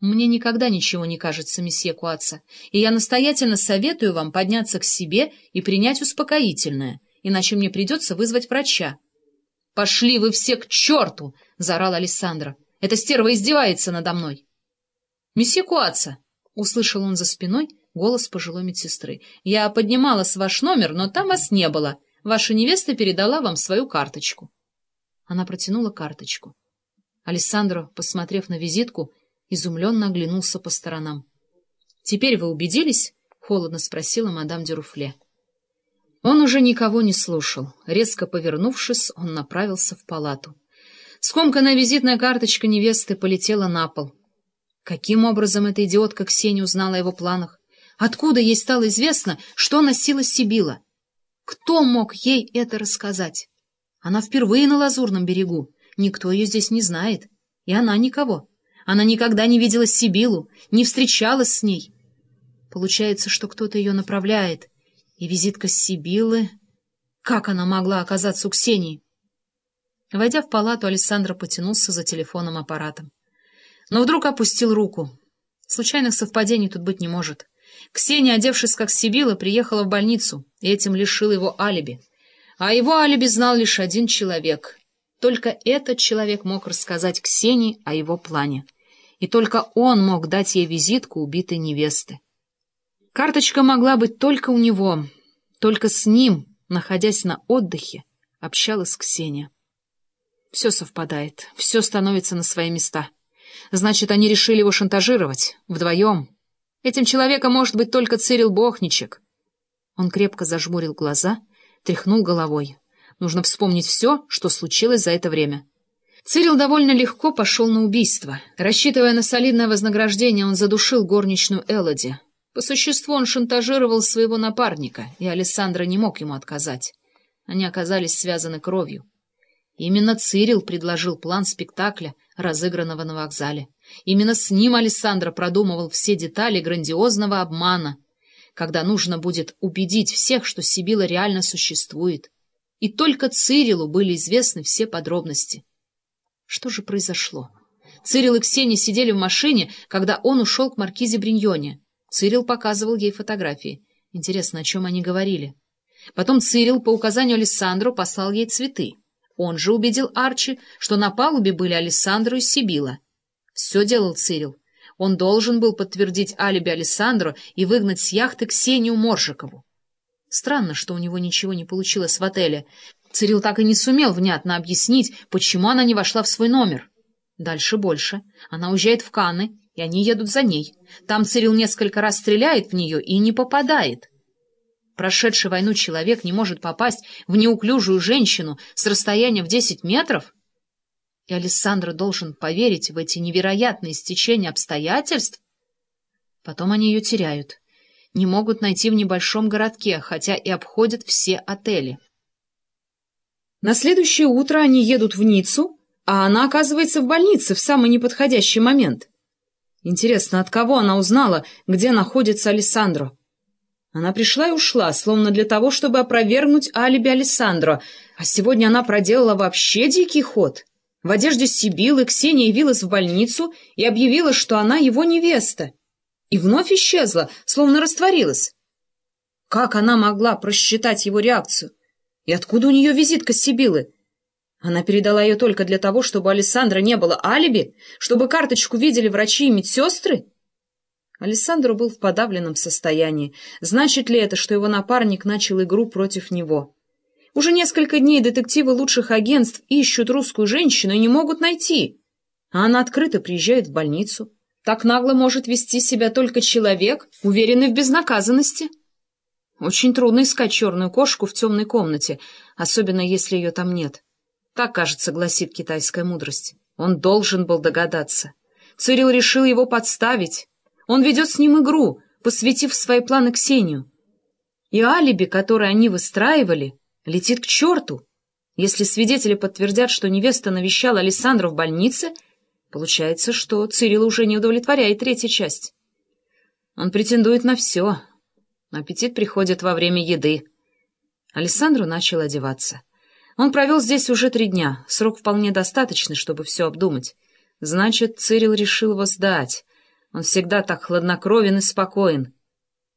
Мне никогда ничего не кажется, месье Куаца, и я настоятельно советую вам подняться к себе и принять успокоительное, иначе мне придется вызвать врача. — Пошли вы все к черту! — заорал Александра. — Эта стерва издевается надо мной. — Месье Куаца! — услышал он за спиной голос пожилой медсестры. — Я поднимала с ваш номер, но там вас не было. Ваша невеста передала вам свою карточку. Она протянула карточку. Александра, посмотрев на визитку, изумленно оглянулся по сторонам. — Теперь вы убедились? — холодно спросила мадам Дюруфле. Он уже никого не слушал. Резко повернувшись, он направился в палату. Скомканная визитная карточка невесты полетела на пол. Каким образом эта идиотка Ксения узнала о его планах? Откуда ей стало известно, что носила Сибила? Кто мог ей это рассказать? Она впервые на Лазурном берегу. Никто ее здесь не знает. И она никого. Она никогда не видела Сибилу, не встречалась с ней. Получается, что кто-то ее направляет. И визитка Сибилы... Как она могла оказаться у Ксении? Войдя в палату, Александра потянулся за телефонным аппаратом. Но вдруг опустил руку. Случайных совпадений тут быть не может. Ксения, одевшись как Сибила, приехала в больницу, и этим лишил его алиби. А его алиби знал лишь один человек. Только этот человек мог рассказать Ксении о его плане и только он мог дать ей визитку убитой невесты. Карточка могла быть только у него, только с ним, находясь на отдыхе, общалась Ксения. Все совпадает, все становится на свои места. Значит, они решили его шантажировать, вдвоем. Этим человеком может быть только Цирил Бохничек. Он крепко зажмурил глаза, тряхнул головой. Нужно вспомнить все, что случилось за это время. Цирил довольно легко пошел на убийство. Рассчитывая на солидное вознаграждение, он задушил горничную Элоди. По существу он шантажировал своего напарника, и Александра не мог ему отказать. Они оказались связаны кровью. Именно Цирил предложил план спектакля, разыгранного на вокзале. Именно с ним Александра продумывал все детали грандиозного обмана, когда нужно будет убедить всех, что Сибила реально существует. И только Цирилу были известны все подробности. Что же произошло? Цирил и Ксения сидели в машине, когда он ушел к маркизе Бриньоне. Цирил показывал ей фотографии. Интересно, о чем они говорили? Потом Цирил по указанию Александру послал ей цветы. Он же убедил Арчи, что на палубе были Александру и Сибила. Все делал Цирил. Он должен был подтвердить алиби Александру и выгнать с яхты Ксению Моржикову. Странно, что у него ничего не получилось в отеле. Цирил так и не сумел внятно объяснить, почему она не вошла в свой номер. Дальше больше. Она уезжает в Канны, и они едут за ней. Там Цирил несколько раз стреляет в нее и не попадает. Прошедший войну человек не может попасть в неуклюжую женщину с расстояния в десять метров? И Александр должен поверить в эти невероятные стечения обстоятельств? Потом они ее теряют. Не могут найти в небольшом городке, хотя и обходят все отели. На следующее утро они едут в Ниццу, а она оказывается в больнице в самый неподходящий момент. Интересно, от кого она узнала, где находится Алессандро? Она пришла и ушла, словно для того, чтобы опровергнуть алиби Алессандро, а сегодня она проделала вообще дикий ход. В одежде Сибилы Ксения явилась в больницу и объявила, что она его невеста. И вновь исчезла, словно растворилась. Как она могла просчитать его реакцию? И откуда у нее визитка Сибилы? Она передала ее только для того, чтобы Александра не было алиби, чтобы карточку видели врачи и медсестры? Александру был в подавленном состоянии. Значит ли это, что его напарник начал игру против него? Уже несколько дней детективы лучших агентств ищут русскую женщину и не могут найти. А она открыто приезжает в больницу. Так нагло может вести себя только человек, уверенный в безнаказанности. Очень трудно искать черную кошку в темной комнате, особенно если ее там нет. Так, кажется, гласит китайская мудрость. Он должен был догадаться. Цирил решил его подставить. Он ведет с ним игру, посвятив свои планы Ксению. И алиби, которое они выстраивали, летит к черту. Если свидетели подтвердят, что невеста навещала Александра в больнице, получается, что Цирил уже не удовлетворяет третья часть. Он претендует на все, Аппетит приходит во время еды. Александру начал одеваться. Он провел здесь уже три дня. Срок вполне достаточный, чтобы все обдумать. Значит, Цирил решил его сдать. Он всегда так хладнокровен и спокоен.